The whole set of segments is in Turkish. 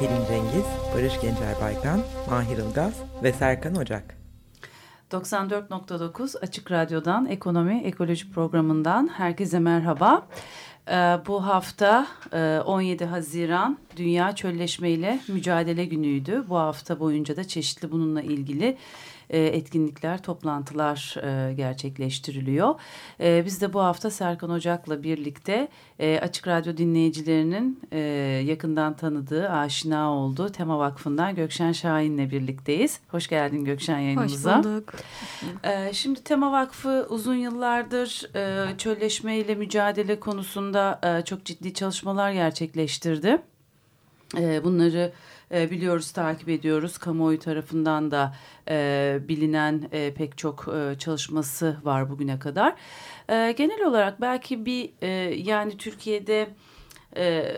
Pelin Cengiz, Barış Gencer Baykan, Mahir Ilgaz ve Serkan Ocak. 94.9 Açık Radyo'dan Ekonomi Ekoloji programından herkese merhaba. Ee, bu hafta 17 e, Haziran Dünya Çölleşme ile Mücadele Günü'ydü. Bu hafta boyunca da çeşitli bununla ilgili e, etkinlikler, toplantılar e, gerçekleştiriliyor. E, biz de bu hafta Serkan Ocak'la birlikte Açık Radyo dinleyicilerinin yakından tanıdığı, aşina olduğu Tema Vakfı'ndan Gökşen Şahin'le birlikteyiz. Hoş geldin Gökşen yayınımıza. Hoş bulduk. Şimdi Tema Vakfı uzun yıllardır çölleşme ile mücadele konusunda çok ciddi çalışmalar gerçekleştirdi. Bunları e, biliyoruz, takip ediyoruz. Kamuoyu tarafından da e, bilinen e, pek çok e, çalışması var bugüne kadar. E, genel olarak belki bir e, yani Türkiye'de e,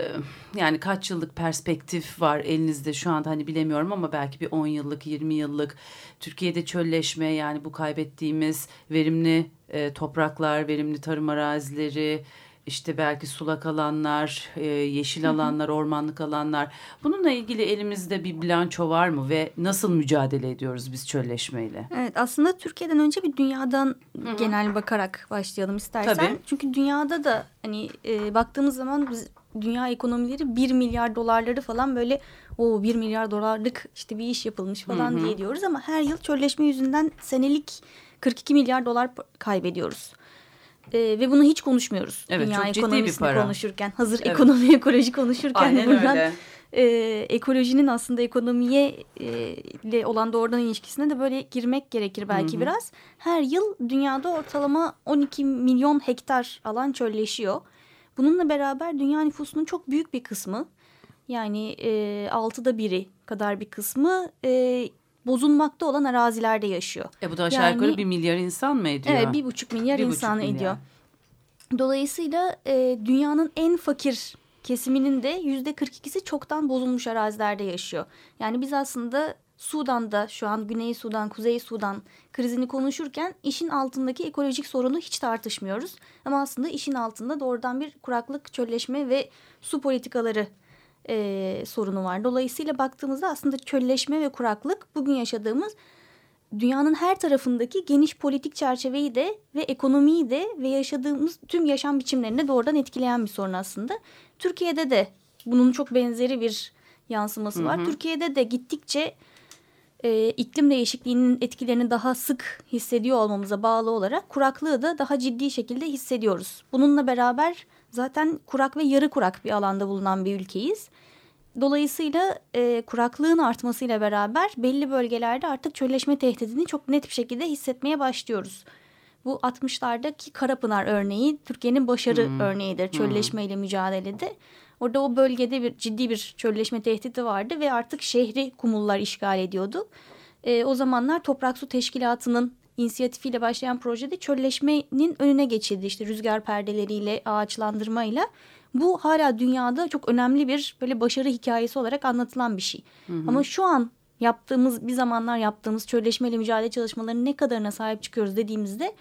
yani kaç yıllık perspektif var elinizde şu anda hani bilemiyorum ama belki bir 10 yıllık 20 yıllık Türkiye'de çölleşme yani bu kaybettiğimiz verimli e, topraklar, verimli tarım arazileri, işte belki sulak alanlar, e, yeşil alanlar, ormanlık alanlar. Bununla ilgili elimizde bir bilanço var mı ve nasıl mücadele ediyoruz biz çölleşmeyle? Evet aslında Türkiye'den önce bir dünyadan Hı -hı. genel bakarak başlayalım istersen. Tabii. Çünkü dünyada da hani e, baktığımız zaman biz dünya ekonomileri bir milyar dolarları falan böyle o bir milyar dolarlık işte bir iş yapılmış falan Hı -hı. diye diyoruz ama her yıl çölleşme yüzünden senelik 42 milyar dolar kaybediyoruz. E, ve bunu hiç konuşmuyoruz. Evet, Dünya çok ekonomisini bir para. konuşurken. Hazır evet. ekonomi ekoloji konuşurken Aynen buradan öyle. E, ekolojinin aslında ekonomiye e, ile olan doğrudan ilişkisine de böyle girmek gerekir belki Hı -hı. biraz. Her yıl dünyada ortalama 12 milyon hektar alan çölleşiyor. Bununla beraber dünya nüfusunun çok büyük bir kısmı yani e, altıda biri kadar bir kısmı e, bozulmakta olan arazilerde yaşıyor. E bu da aşağı yani, yukarı bir milyar insan mı ediyor? Evet bir buçuk milyar bir insan buçuk ediyor. Milyar. Dolayısıyla e, dünyanın en fakir kesiminin de yüzde 42'si çoktan bozulmuş arazilerde yaşıyor. Yani biz aslında Sudan'da şu an Güney Sudan, Kuzey Sudan krizini konuşurken işin altındaki ekolojik sorunu hiç tartışmıyoruz. Ama aslında işin altında doğrudan bir kuraklık, çölleşme ve su politikaları e, sorunu var. Dolayısıyla baktığımızda aslında çölleşme ve kuraklık bugün yaşadığımız dünyanın her tarafındaki geniş politik çerçeveyi de ve ekonomiyi de ve yaşadığımız tüm yaşam biçimlerini doğrudan etkileyen bir sorun aslında. Türkiye'de de bunun çok benzeri bir yansıması var. Hı hı. Türkiye'de de gittikçe e, iklim değişikliğinin etkilerini daha sık hissediyor olmamıza bağlı olarak kuraklığı da daha ciddi şekilde hissediyoruz. Bununla beraber zaten kurak ve yarı kurak bir alanda bulunan bir ülkeyiz. Dolayısıyla e, kuraklığın artmasıyla beraber belli bölgelerde artık çölleşme tehdidini çok net bir şekilde hissetmeye başlıyoruz. Bu 60'lardaki Karapınar örneği Türkiye'nin başarı hmm. örneğidir çölleşmeyle hmm. mücadelede. Orada o bölgede bir ciddi bir çölleşme tehdidi vardı ve artık şehri kumullar işgal ediyordu. E, o zamanlar Toprak Su Teşkilatı'nın inisiyatifiyle başlayan projede çölleşmenin önüne geçildi. İşte rüzgar perdeleriyle, ağaçlandırmayla. Bu hala dünyada çok önemli bir böyle başarı hikayesi olarak anlatılan bir şey. Hı hı. Ama şu an yaptığımız bir zamanlar yaptığımız çölleşmeyle mücadele çalışmalarının ne kadarına sahip çıkıyoruz dediğimizde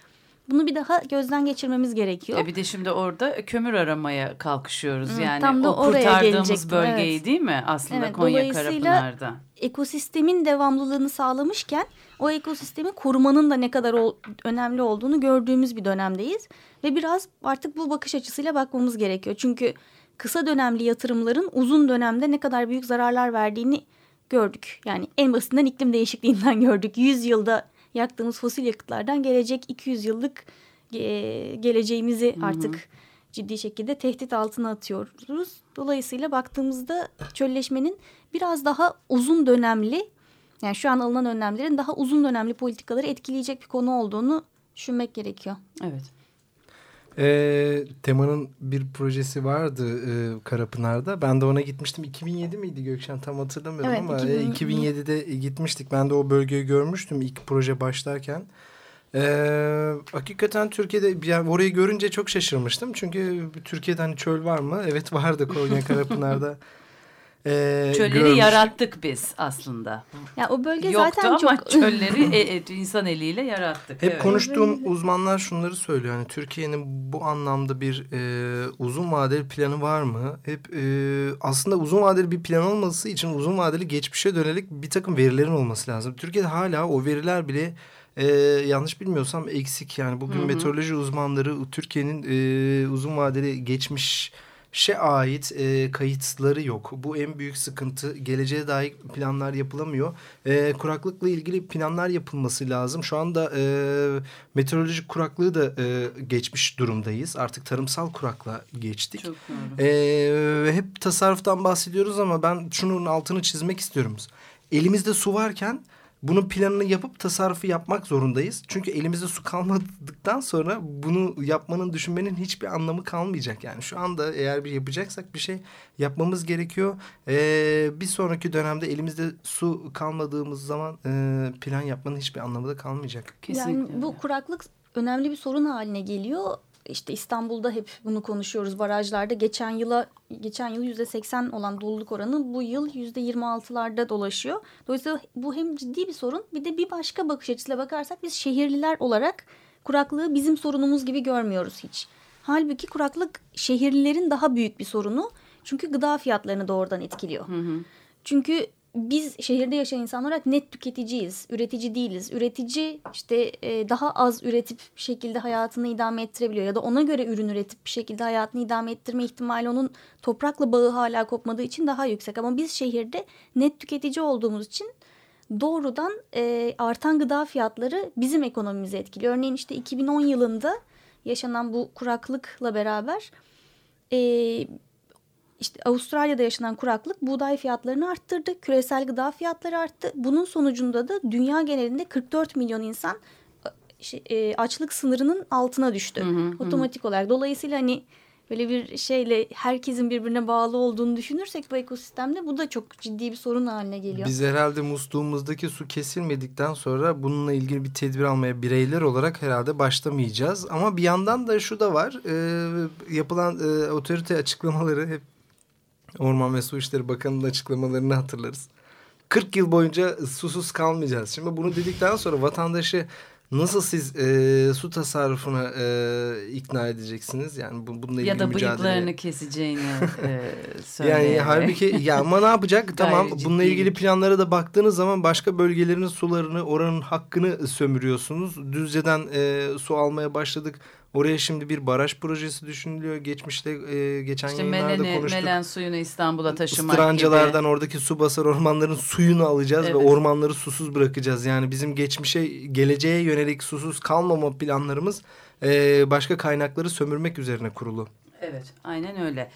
bunu bir daha gözden geçirmemiz gerekiyor. E bir de şimdi orada kömür aramaya kalkışıyoruz. Evet, yani tam da o kurtardığımız bölgeyi evet. değil mi aslında evet, Konya Karapınar'da? ekosistemin devamlılığını sağlamışken o ekosistemi korumanın da ne kadar ol, önemli olduğunu gördüğümüz bir dönemdeyiz. Ve biraz artık bu bakış açısıyla bakmamız gerekiyor. Çünkü kısa dönemli yatırımların uzun dönemde ne kadar büyük zararlar verdiğini gördük. Yani en basitinden iklim değişikliğinden gördük. 100 yılda yaktığımız fosil yakıtlardan gelecek 200 yıllık e, geleceğimizi Hı -hı. artık ciddi şekilde tehdit altına atıyoruz. Dolayısıyla baktığımızda çölleşmenin biraz daha uzun dönemli yani şu an alınan önlemlerin daha uzun dönemli politikaları etkileyecek bir konu olduğunu düşünmek gerekiyor. Evet. E, Tema'nın bir projesi vardı e, Karapınar'da. Ben de ona gitmiştim. 2007 miydi Gökşen tam hatırlamıyorum evet, ama 2000... 2007'de gitmiştik. Ben de o bölgeyi görmüştüm ilk proje başlarken. Ee, hakikaten Türkiye'de yani orayı görünce çok şaşırmıştım. Çünkü Türkiye'de hani çöl var mı? Evet vardı Konya Karapınar'da. Ee, Çölleri görmüş. yarattık biz aslında. Ya o bölge Yoktu zaten ama çok çölleri e, e, insan eliyle yarattık. Hep evet. konuştuğum uzmanlar şunları söylüyor. Yani Türkiye'nin bu anlamda bir e, uzun vadeli planı var mı? Hep e, aslında uzun vadeli bir plan olması için uzun vadeli geçmişe dönelik bir takım verilerin olması lazım. Türkiye'de hala o veriler bile e, yanlış bilmiyorsam eksik. Yani bugün hı hı. meteoroloji uzmanları Türkiye'nin e, uzun vadeli geçmiş şe ait e, kayıtları yok. Bu en büyük sıkıntı. Geleceğe dair planlar yapılamıyor. E, kuraklıkla ilgili planlar yapılması lazım. Şu anda e, meteorolojik kuraklığı da e, geçmiş durumdayız. Artık tarımsal kurakla geçtik. Çok doğru. E, hep tasarruftan bahsediyoruz ama ben şunun altını çizmek istiyorum. Elimizde su varken bunun planını yapıp tasarrufu yapmak zorundayız. Çünkü elimizde su kalmadıktan sonra bunu yapmanın, düşünmenin hiçbir anlamı kalmayacak. Yani şu anda eğer bir yapacaksak bir şey yapmamız gerekiyor. Ee, bir sonraki dönemde elimizde su kalmadığımız zaman e, plan yapmanın hiçbir anlamı da kalmayacak. Kesinlikle. Yani bu kuraklık önemli bir sorun haline geliyor işte İstanbul'da hep bunu konuşuyoruz barajlarda. Geçen yıla geçen yıl yüzde seksen olan doluluk oranı bu yıl yüzde yirmi altılarda dolaşıyor. Dolayısıyla bu hem ciddi bir sorun bir de bir başka bakış açısıyla bakarsak biz şehirliler olarak kuraklığı bizim sorunumuz gibi görmüyoruz hiç. Halbuki kuraklık şehirlilerin daha büyük bir sorunu. Çünkü gıda fiyatlarını doğrudan etkiliyor. Hı hı. Çünkü biz şehirde yaşayan insanlar olarak net tüketiciyiz. Üretici değiliz. Üretici işte e, daha az üretip bir şekilde hayatını idame ettirebiliyor. Ya da ona göre ürün üretip bir şekilde hayatını idame ettirme ihtimali onun toprakla bağı hala kopmadığı için daha yüksek. Ama biz şehirde net tüketici olduğumuz için doğrudan e, artan gıda fiyatları bizim ekonomimizi etkiliyor. Örneğin işte 2010 yılında yaşanan bu kuraklıkla beraber... E, işte Avustralya'da yaşanan kuraklık buğday fiyatlarını arttırdı. Küresel gıda fiyatları arttı. Bunun sonucunda da dünya genelinde 44 milyon insan e, açlık sınırının altına düştü. Hı hı, Otomatik hı. olarak. Dolayısıyla hani böyle bir şeyle herkesin birbirine bağlı olduğunu düşünürsek bu ekosistemde bu da çok ciddi bir sorun haline geliyor. Biz herhalde musluğumuzdaki su kesilmedikten sonra bununla ilgili bir tedbir almaya bireyler olarak herhalde başlamayacağız. Ama bir yandan da şu da var. E, yapılan e, otorite açıklamaları hep Orman ve Su İşleri Bakanı'nın açıklamalarını hatırlarız. 40 yıl boyunca susuz kalmayacağız. Şimdi bunu dedikten sonra vatandaşı nasıl siz e, su tasarrufuna e, ikna edeceksiniz? Yani bu, bununla ilgili Ya da bıyıklarını keseceğini e, söyleyerek. Yani halbuki ya ama ne yapacak? tamam bununla ilgili planlara da baktığınız zaman başka bölgelerin sularını oranın hakkını sömürüyorsunuz. Düzce'den e, su almaya başladık Oraya şimdi bir baraj projesi düşünülüyor. Geçmişte e, geçen işte yayınlarda Meleni, konuştuk. Melen suyunu İstanbul'a taşımak Istrancalardan gibi. oradaki su basar ormanların suyunu alacağız evet. ve ormanları susuz bırakacağız. Yani bizim geçmişe, geleceğe yönelik susuz kalmama planlarımız e, başka kaynakları sömürmek üzerine kurulu. Evet, aynen öyle.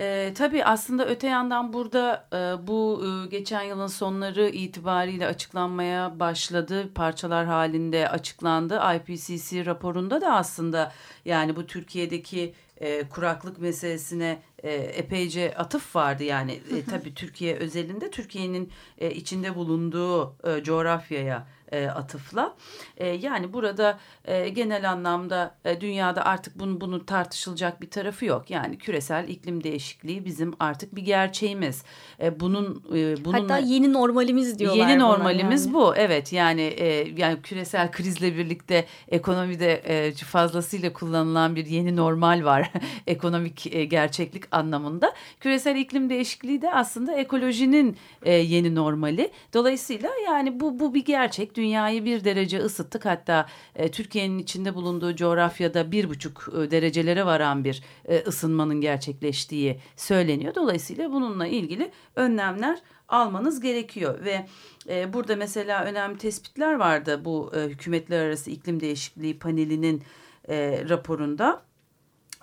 E, tabii aslında öte yandan burada e, bu e, geçen yılın sonları itibariyle açıklanmaya başladı. Parçalar halinde açıklandı. IPCC raporunda da aslında yani bu Türkiye'deki e, kuraklık meselesine e, epeyce atıf vardı. Yani e, tabii Türkiye özelinde Türkiye'nin e, içinde bulunduğu e, coğrafyaya e, atıfla. E, yani burada e, genel anlamda e, dünyada artık bunu, bunu tartışılacak bir tarafı yok. Yani küresel iklim değişikliği bizim artık bir gerçeğimiz. E, bunun e, bununla, Hatta yeni normalimiz diyorlar. Yeni normalimiz yani. bu. Evet yani e, yani küresel krizle birlikte ekonomide e, fazlasıyla kullanılan bir yeni normal var. Ekonomik e, gerçeklik anlamında. Küresel iklim değişikliği de aslında ekolojinin e, yeni normali. Dolayısıyla yani bu bu bir gerçek. Dünyayı bir derece ısıttık. Hatta e, Türkiye'nin içinde bulunduğu coğrafyada bir buçuk e, derecelere varan bir e, ısınmanın gerçekleştiği söyleniyor. Dolayısıyla bununla ilgili önlemler almanız gerekiyor ve e, burada mesela önemli tespitler vardı bu e, hükümetler arası iklim değişikliği panelinin e, raporunda.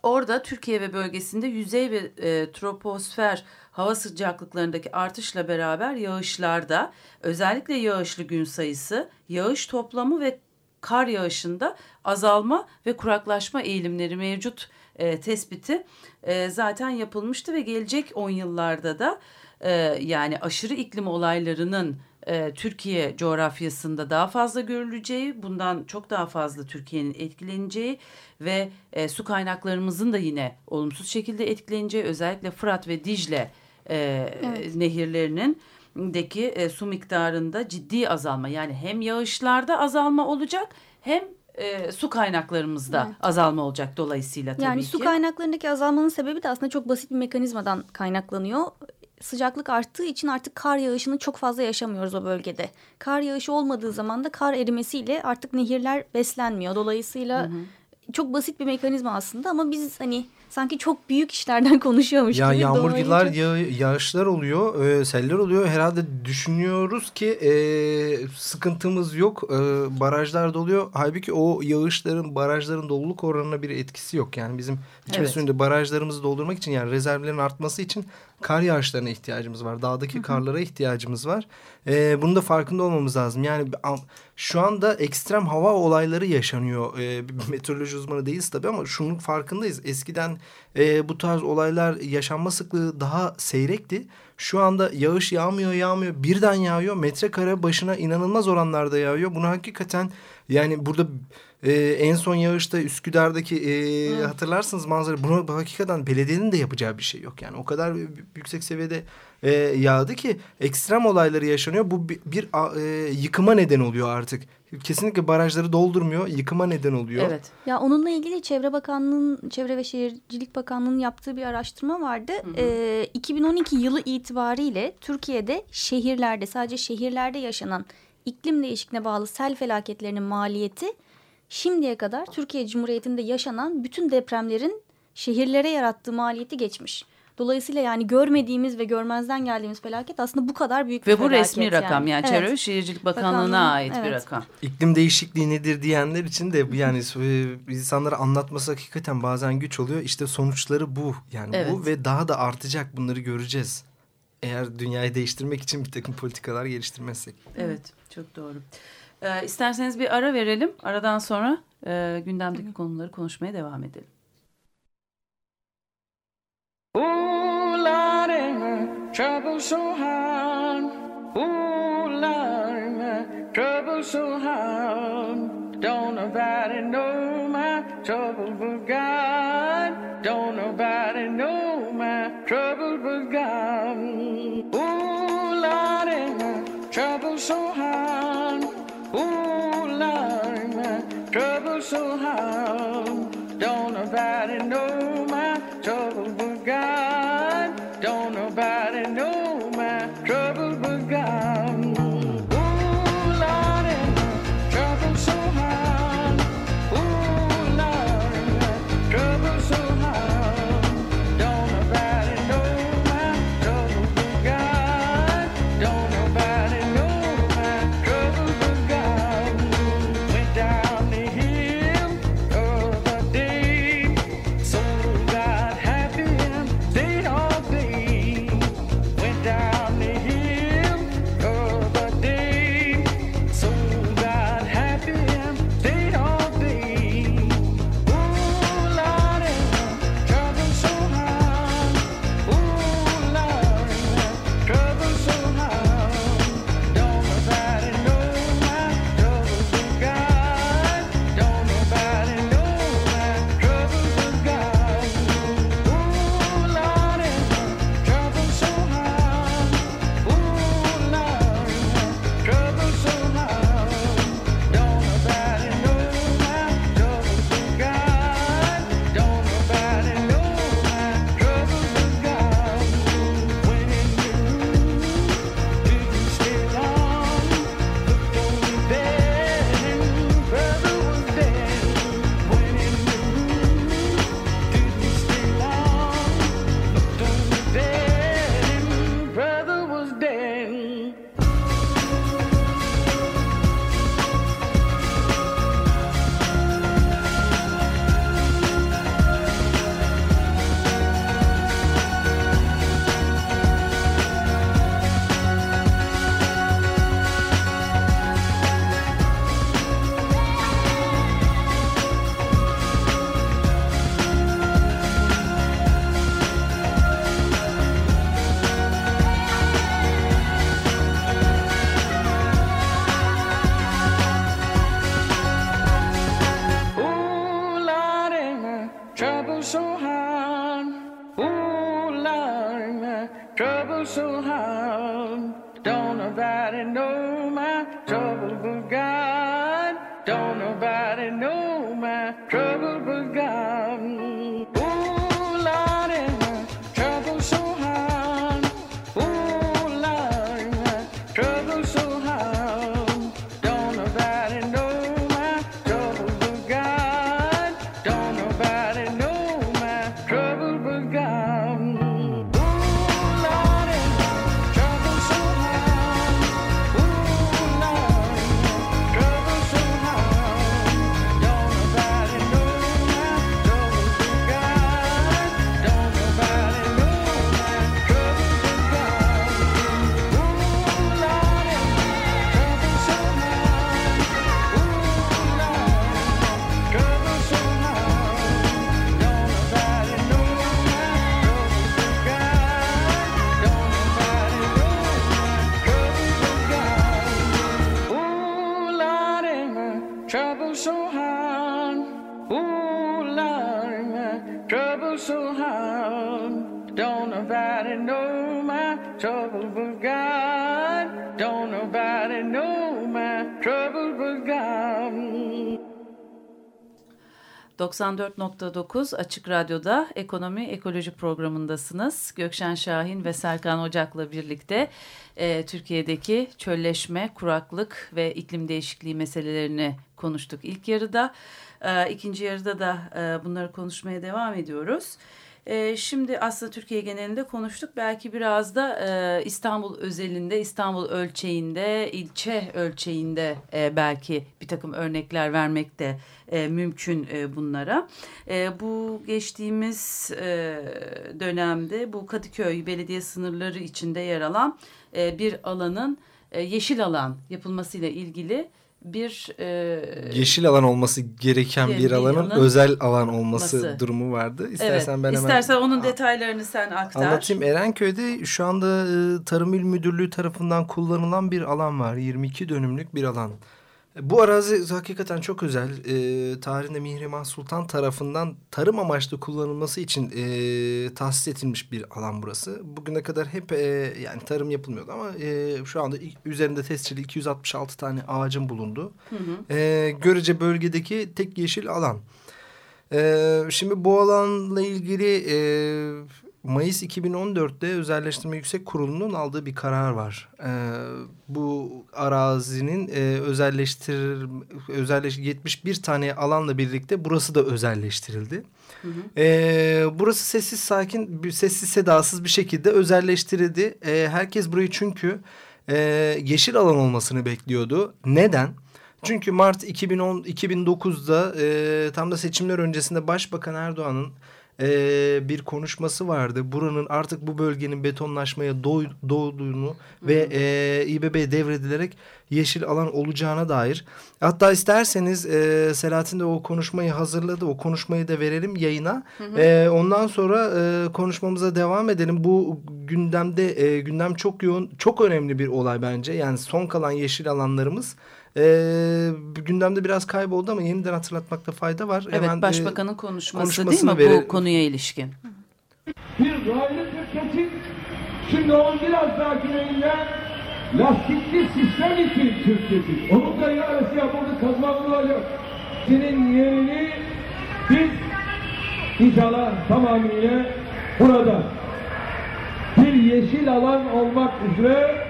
Orada Türkiye ve bölgesinde yüzey ve e, troposfer hava sıcaklıklarındaki artışla beraber yağışlarda özellikle yağışlı gün sayısı, yağış toplamı ve kar yağışında azalma ve kuraklaşma eğilimleri mevcut e, tespiti e, zaten yapılmıştı ve gelecek 10 yıllarda da e, yani aşırı iklim olaylarının e, Türkiye coğrafyasında daha fazla görüleceği, bundan çok daha fazla Türkiye'nin etkileneceği ve e, su kaynaklarımızın da yine olumsuz şekilde etkileneceği, özellikle Fırat ve Dicle e, evet. nehirlerinin deki e, su miktarında ciddi azalma yani hem yağışlarda azalma olacak hem e, su kaynaklarımızda evet. azalma olacak dolayısıyla tabii yani ki. su kaynaklarındaki azalmanın sebebi de aslında çok basit bir mekanizmadan kaynaklanıyor. Sıcaklık arttığı için artık kar yağışını çok fazla yaşamıyoruz o bölgede. Kar yağışı olmadığı zaman da kar erimesiyle artık nehirler beslenmiyor. Dolayısıyla hı hı. çok basit bir mekanizma aslında ama biz hani sanki çok büyük işlerden konuşuyormuş ya, gibi. Yağmurlar, çok... yağ, yağışlar oluyor, e, seller oluyor. Herhalde düşünüyoruz ki e, sıkıntımız yok, e, barajlar doluyor. Halbuki o yağışların, barajların doluluk oranına bir etkisi yok. Yani bizim içme evet. suyunda barajlarımızı doldurmak için yani rezervlerin artması için kar yağışlarına ihtiyacımız var. Dağdaki Hı -hı. karlara ihtiyacımız var. E, bunun da farkında olmamız lazım. Yani şu anda ekstrem hava olayları yaşanıyor. E, meteoroloji uzmanı değiliz tabii ama şunun farkındayız. Eskiden e, bu tarz olaylar yaşanma sıklığı daha seyrekti. Şu anda yağış yağmıyor yağmıyor birden yağıyor. Metrekare başına inanılmaz oranlarda yağıyor. Bunu hakikaten yani burada e, en son yağışta Üsküdar'daki e, hatırlarsınız manzara. Bunu hakikaten belediyenin de yapacağı bir şey yok. Yani o kadar yüksek seviyede e, yağdı ki ekstrem olayları yaşanıyor. Bu bir, bir e, yıkıma neden oluyor artık. Kesinlikle barajları doldurmuyor, yıkıma neden oluyor. Evet. Ya onunla ilgili Çevre Bakanlığı'nın, Çevre ve Şehircilik Bakanlığı'nın yaptığı bir araştırma vardı. Hı hı. E, 2012 yılı itibariyle Türkiye'de şehirlerde, sadece şehirlerde yaşanan iklim değişikliğine bağlı sel felaketlerinin maliyeti şimdiye kadar Türkiye Cumhuriyeti'nde yaşanan bütün depremlerin şehirlere yarattığı maliyeti geçmiş. Dolayısıyla yani görmediğimiz ve görmezden geldiğimiz felaket aslında bu kadar büyük ve bir felaket. Ve bu resmi rakam yani, yani Çevre ve Şehircilik Bakanlığı'na Bakanlığı, ait evet. bir rakam. İklim değişikliği nedir diyenler için de yani e, insanlara anlatması hakikaten bazen güç oluyor. İşte sonuçları bu yani evet. bu ve daha da artacak bunları göreceğiz. Eğer dünyayı değiştirmek için bir takım politikalar geliştirmezsek. Evet çok doğru. Ee, isterseniz bir ara verelim. Aradan sonra e, gündemdeki Hı. konuları konuşmaya devam edelim. Ooh, my trouble so hard. Ooh, my trouble so hard. Don't nobody know my trouble but God. Don't nobody know my trouble but God. Ooh, my trouble so hard. Ooh, Lordy, my trouble so hard. Don't nobody know trouble so hard. Ooh, Lord, my trouble so hard. Don't nobody know my trouble but God. Don't nobody know my trouble but God. 94.9 Açık Radyo'da Ekonomi Ekoloji programındasınız. Gökşen Şahin ve Serkan Ocak'la birlikte e, Türkiye'deki çölleşme, kuraklık ve iklim değişikliği meselelerini konuştuk ilk yarıda. E, ikinci yarıda da e, bunları konuşmaya devam ediyoruz. E, şimdi aslında Türkiye genelinde konuştuk. Belki biraz da e, İstanbul özelinde, İstanbul ölçeğinde, ilçe ölçeğinde e, belki bir takım örnekler vermek de e, mümkün bunlara. Bu geçtiğimiz dönemde bu Kadıköy belediye sınırları içinde yer alan bir alanın yeşil alan yapılmasıyla ilgili bir e, Yeşil alan olması gereken bir bir alanın alanın özel alan olması olması. durumu vardı. evet, İstersen ben hemen istersen onun detaylarını sen aktar. anlatayım. Erenköy'de şu anda e, Tarım İl Müdürlüğü tarafından kullanılan bir alan var. 22 dönümlük bir alan. Bu arazi hakikaten çok özel. E, tarihinde Mihrimah Sultan tarafından tarım amaçlı kullanılması için e, tahsis edilmiş bir alan burası. Bugüne kadar hep e, yani tarım yapılmıyordu ama e, şu anda üzerinde tescilli 266 tane ağacın bulunduğu e, görece bölgedeki tek yeşil alan. E, şimdi bu alanla ilgili e, Mayıs 2014'te Özelleştirme Yüksek Kurulu'nun aldığı bir karar var. E, bu arazinin e, özelleştir özelleş 71 tane alanla birlikte burası da özelleştirildi. E, burası sessiz sakin, bir sessiz sedasız bir şekilde özelleştirildi. E, herkes burayı çünkü e, yeşil alan olmasını bekliyordu. Neden? Çünkü Mart 2010 2009'da e, tam da seçimler öncesinde Başbakan Erdoğan'ın e, bir konuşması vardı. Buranın artık bu bölgenin betonlaşmaya doy, doğduğunu ve e, İBB devredilerek yeşil alan olacağına dair. Hatta isterseniz e, Selahattin de o konuşmayı hazırladı. O konuşmayı da verelim yayına. E, ondan sonra e, konuşmamıza devam edelim. Bu gündemde e, gündem çok yoğun, çok önemli bir olay bence. Yani son kalan yeşil alanlarımız e, gündemde biraz kayboldu ama yeniden hatırlatmakta fayda var. Evet Hemen, e, başbakanın konuşması değil mi verelim. bu konuya ilişkin? bir raylı bir kesim şimdi onun biraz daha güneyinde lastikli sistem için Türkiye'si. Onun da iadesi yapıldı, kazandırılacak. Senin yerini biz inşallah tamamıyla burada bir yeşil alan olmak üzere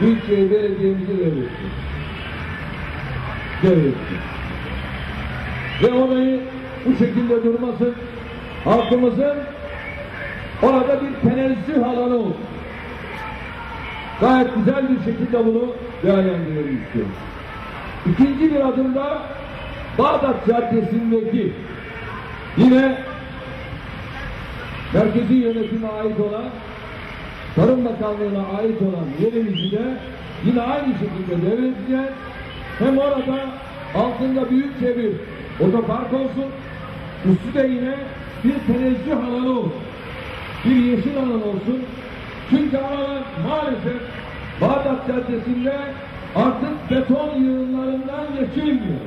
Büyükşehir Belediye'mizi devrettik. Devrettik. Ve orayı bu şekilde durmasın halkımızın Orada bir tenezzüh alanı olsun. Gayet güzel bir şekilde bunu değerlendirelim istiyorum. İkinci bir adımda Bağdat Caddesi'ndeki yine merkezi yönetime ait olan Tarım Bakanlığı'na ait olan yerimizi de yine aynı şekilde devredeceğiz. Hem orada altında büyükçe bir otopark olsun, üstü de yine bir tenezzüh alanı olsun bir yeşil alan olsun. Çünkü aralar maalesef Bağdat Caddesi'nde artık beton yığınlarından geçilmiyor.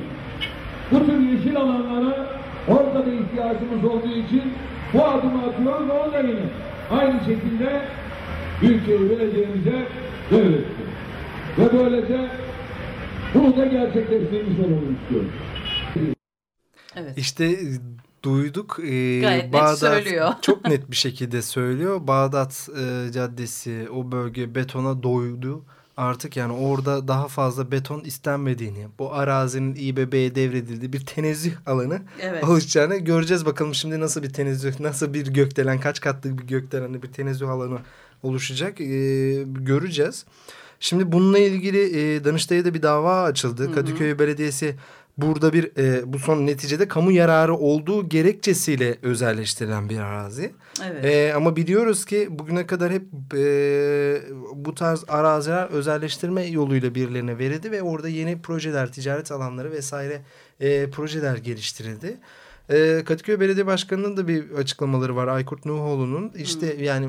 Bu tür yeşil alanlara orada da ihtiyacımız olduğu için bu adımı atıyoruz onu da yine aynı şekilde Büyükşehir Belediye'mize devrettik. Ve böylece bunu da gerçekleştirmiş olalım istiyorum. Evet. İşte e, duyduk. E, Gayet net Bağdat söylüyor. çok net bir şekilde söylüyor. Bağdat e, Caddesi o bölge betona doydu. Artık yani orada daha fazla beton istenmediğini, bu arazinin İBB'ye devredildiği bir tenezzüh alanı Evet. oluşacağını göreceğiz bakalım şimdi nasıl bir tenezzüh, nasıl bir gökdelen, kaç katlı bir gökdelenli bir tenezzüh alanı oluşacak e, göreceğiz. Şimdi bununla ilgili e, Danıştay'da da bir dava açıldı. Kadıköy Belediyesi burada bir e, bu son neticede kamu yararı olduğu gerekçesiyle özelleştirilen bir arazi. Evet. E, ama biliyoruz ki bugüne kadar hep e, bu tarz araziler özelleştirme yoluyla birilerine verildi ve orada yeni projeler, ticaret alanları vesaire e, projeler geliştirildi. E, Kadıköy Belediye Başkanı'nın da bir açıklamaları var Aykurt Nuhoğlu'nun. İşte yani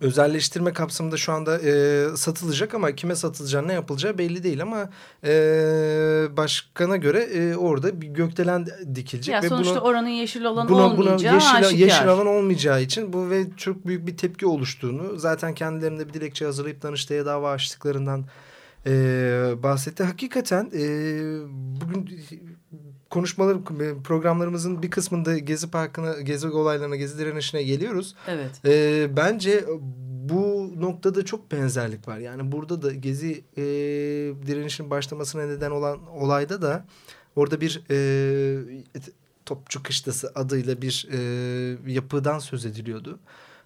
özelleştirme kapsamında şu anda e, satılacak ama kime satılacağını ne yapılacağı belli değil ama e, başkana göre e, orada bir gökdelen dikilecek. Ya ve sonuçta bunu, oranın yeşil buna, buna olmayacağı yeşil, aşikar. yeşil alan olmayacağı için bu ve çok büyük bir tepki oluştuğunu zaten kendilerinde bir dilekçe hazırlayıp Danıştay'a dava açtıklarından e, bahsetti. Hakikaten e, bugün konuşmalar programlarımızın bir kısmında Gezi Parkı'na, Gezi olaylarına, Gezi direnişine geliyoruz. Evet. E, bence bu noktada çok benzerlik var. Yani burada da Gezi e, direnişin başlamasına neden olan olayda da orada bir e, Topçu Kışlası adıyla bir e, yapıdan söz ediliyordu.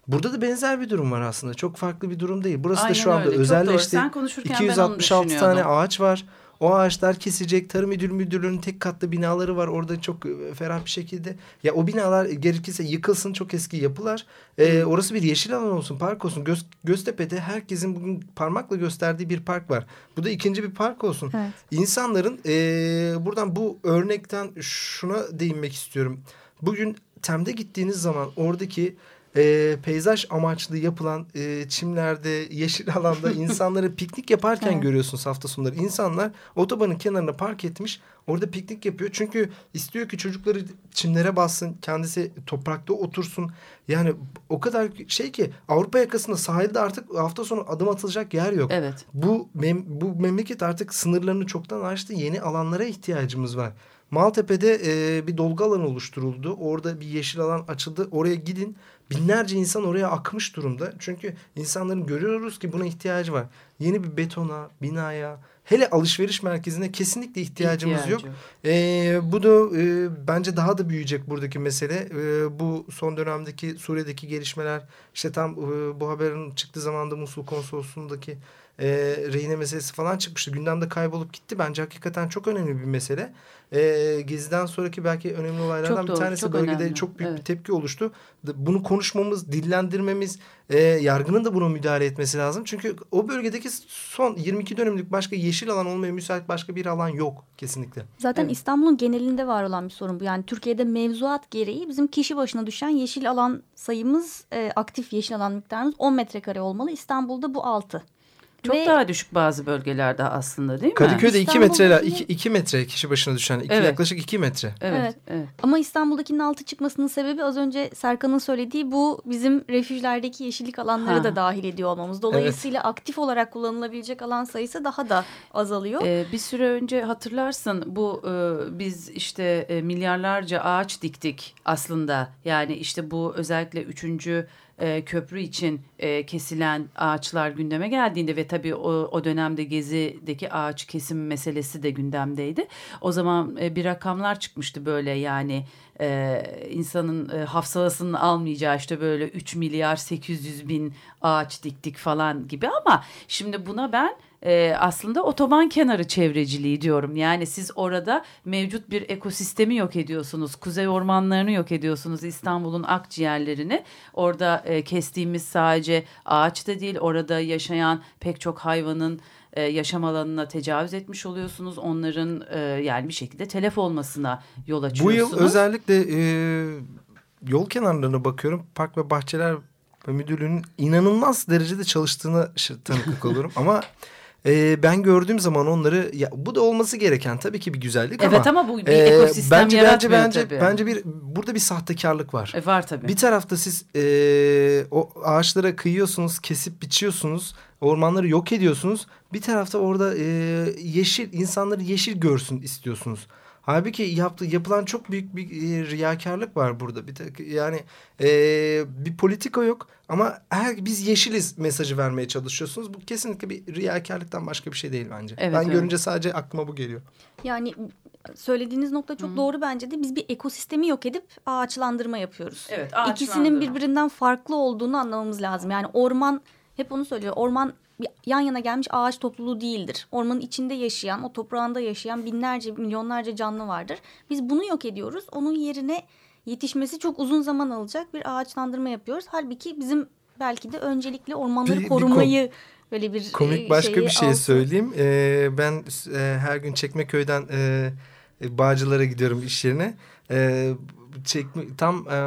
Burada da benzer bir durum var aslında. Çok farklı bir durum değil. Burası Aynen da şu anda öyle. Özelleşti. doğru. Sen konuşurken ben onu 266 tane ağaç var. O ağaçlar kesilecek. Tarım Müdür Müdürlüğü'nün tek katlı binaları var. Orada çok e, ferah bir şekilde. Ya o binalar gerekirse yıkılsın. Çok eski yapılar. Ee, orası bir yeşil alan olsun. Park olsun. Göz, Göztepe'de herkesin bugün parmakla gösterdiği bir park var. Bu da ikinci bir park olsun. Evet. İnsanların e, buradan bu örnekten şuna değinmek istiyorum. Bugün Tem'de gittiğiniz zaman oradaki e, peyzaj amaçlı yapılan e, çimlerde, yeşil alanda insanları piknik yaparken Evet. görüyorsunuz hafta sonları. İnsanlar otobanın kenarına park etmiş orada piknik yapıyor. Çünkü istiyor ki çocukları çimlere bassın, kendisi toprakta otursun. Yani o kadar şey ki Avrupa yakasında sahilde artık hafta sonu adım atılacak yer yok. Evet. Bu mem bu memleket artık sınırlarını çoktan aştı. Yeni alanlara ihtiyacımız var. Maltepe'de e, bir dolgu alanı oluşturuldu. Orada bir yeşil alan açıldı. Oraya gidin. Binlerce insan oraya akmış durumda. Çünkü insanların görüyoruz ki buna ihtiyacı var. Yeni bir betona, binaya, hele alışveriş merkezine kesinlikle ihtiyacımız İhtiyacı yok. E, bu da e, bence daha da büyüyecek buradaki mesele. E, bu son dönemdeki Suriye'deki gelişmeler, işte tam e, bu haberin çıktığı zamanda Musul konsolosluğundaki e, rehine meselesi falan çıkmıştı. Gündemde kaybolup gitti. Bence hakikaten çok önemli bir mesele. E, Gezi'den sonraki belki önemli olaylardan Çok bir doğru, tanesi çok bölgede önemli. çok büyük Evet. bir tepki oluştu. Bunu konuşmamız, dillendirmemiz, e, yargının da buna müdahale etmesi lazım. Çünkü o bölgedeki son 22 dönümlük başka yeşil alan olmaya müsait başka bir alan yok kesinlikle. Zaten Evet. İstanbul'un genelinde var olan bir sorun bu. Yani Türkiye'de mevzuat gereği bizim kişi başına düşen yeşil alan sayımız, e, aktif yeşil alan miktarımız 10 metrekare olmalı. İstanbul'da bu 6. Çok Ve- daha düşük bazı bölgelerde aslında değil mi? Kadıköy'de 2 İstanbul'daki- metre, 2, 2 metre kişi başına düşen, iki, Evet. yaklaşık 2 metre. Evet, Evet. evet. Ama İstanbul'dakinin altı çıkmasının sebebi az önce Serkan'ın söylediği bu bizim refüjlerdeki yeşillik alanları Ha. da dahil ediyor olmamız. Dolayısıyla aktif olarak kullanılabilecek alan sayısı daha da azalıyor. Ee, bir süre önce hatırlarsın bu e, biz işte e, milyarlarca ağaç diktik aslında. Yani işte bu özellikle üçüncü e, köprü için e, kesilen ağaçlar gündeme geldiğinde ve tabii o, o dönemde Gezi'deki ağaç kesim meselesi de gündemdeydi. O zaman e, bir rakamlar çıkmıştı böyle yani e, insanın e, hafsalasının almayacağı işte böyle 3 milyar 800 bin ağaç diktik falan gibi ama şimdi buna ben e, aslında otoban kenarı çevreciliği diyorum. Yani siz orada mevcut bir ekosistemi yok ediyorsunuz. Kuzey ormanlarını yok ediyorsunuz. İstanbul'un akciğerlerini. Orada e, kestiğimiz sadece ağaç da değil. Orada yaşayan pek çok hayvanın e, yaşam alanına tecavüz etmiş oluyorsunuz. Onların e, yani bir şekilde telef olmasına yol Bu açıyorsunuz. yıl özellikle e, yol kenarlarına bakıyorum. Park ve Bahçeler Müdürlüğü'nün inanılmaz derecede çalıştığına şı- tanıklık oluyorum. Ama e, ben gördüğüm zaman onları ya bu da olması gereken tabii ki bir güzellik Evet ama ama bu bir e, ekosistem bence yaratmıyor bence tabii. bence bir burada bir sahtekarlık var. E, var tabii. Bir tarafta siz e, o ağaçlara kıyıyorsunuz, kesip biçiyorsunuz, ormanları yok ediyorsunuz. Bir tarafta orada e, yeşil insanları yeşil görsün istiyorsunuz. Halbuki yaptı, yapılan çok büyük bir e, riyakarlık var burada. Bir tek, yani e, bir politika yok ama her biz yeşiliz mesajı vermeye çalışıyorsunuz. Bu kesinlikle bir riyakarlıktan başka bir şey değil bence. Evet, ben evet. görünce sadece aklıma bu geliyor. Yani söylediğiniz nokta çok doğru bence de. Biz bir ekosistemi yok edip ağaçlandırma yapıyoruz. Evet, İkisinin ağaçlandırma. birbirinden farklı olduğunu anlamamız lazım. Yani orman hep onu söylüyor. Orman yan yana gelmiş ağaç topluluğu değildir. Ormanın içinde yaşayan, o toprağında yaşayan binlerce, milyonlarca canlı vardır. Biz bunu yok ediyoruz. Onun yerine yetişmesi çok uzun zaman alacak bir ağaçlandırma yapıyoruz. Halbuki bizim belki de öncelikle ormanları Bir- bir korumayı böyle bir Komik e, başka bir şey alsın. söyleyeyim. Ee, ben e, her gün Çekmeköy'den e, e, Bağcılar'a gidiyorum iş yerine. E, çekme, tam e,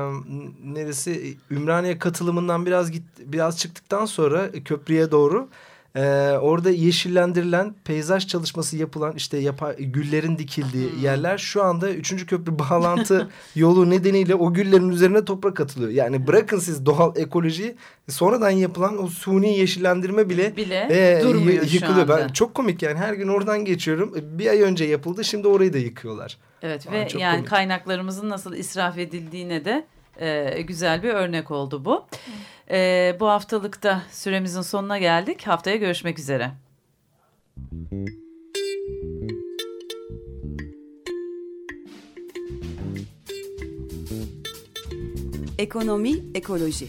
neresi Ümraniye katılımından biraz git biraz çıktıktan sonra köprüye doğru e, orada yeşillendirilen peyzaj çalışması yapılan işte yapa, güllerin dikildiği yerler şu anda 3. köprü bağlantı yolu nedeniyle o güllerin üzerine toprak atılıyor. Yani bırakın siz doğal ekolojiyi sonradan yapılan o suni yeşillendirme bile Bile e, durmuyor yıkılıyor. Ben, çok komik yani her gün oradan geçiyorum. Bir ay önce yapıldı şimdi orayı da yıkıyorlar. Evet Aa, ve yani komik. kaynaklarımızın nasıl israf edildiğine de e, güzel bir örnek oldu bu. E, bu haftalıkta süremizin sonuna geldik. Haftaya görüşmek üzere. Ekonomi, ekoloji.